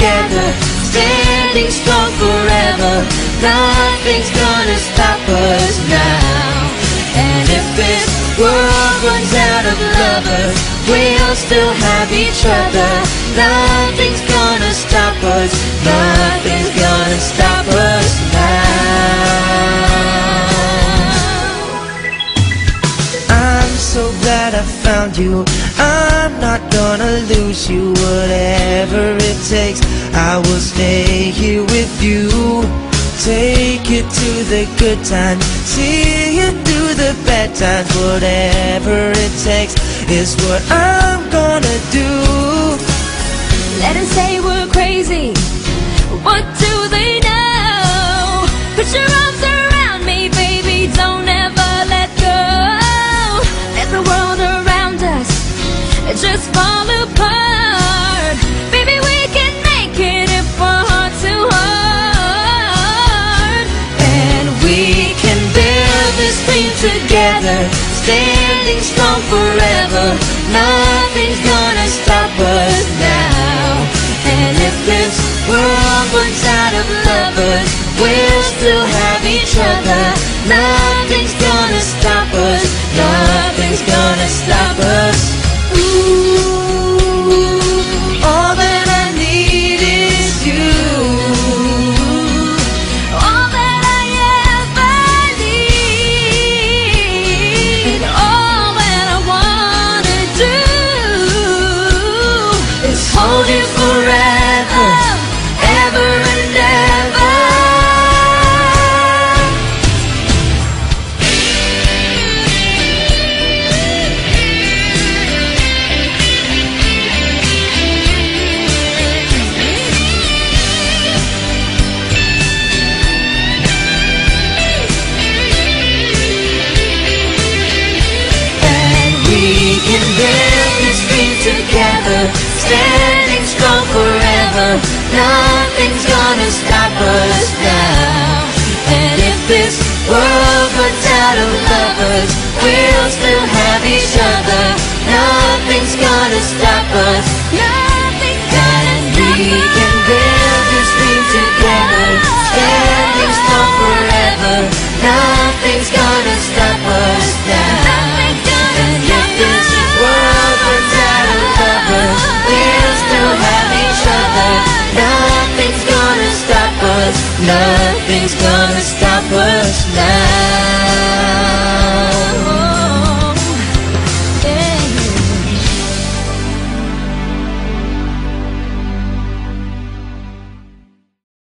together, standing strong forever. Nothing's gonna stop us now. And if this world runs out of lovers, we'll still have each other. Nothing's gonna stop us. Nothing's gonna stop us now. I'm so glad I found you. I'm gonna lose you. Whatever it takes, I will stay here with you. Take you to the good times, see you through the bad times. Whatever it takes is what I'm gonna do. Let them say we're crazy. What do they together, standing strong forever. Nothing's gonna stop us now. And if this world runs out of lovers, we'll still have each other. Nothing's gonna stop us. Nothing's can build this dream together, standing strong forever. Nothing's gonna stop us now. And if this world runs out of lovers, we'll still have each other. Nothing's gonna us. Nothing's gonna stop us now.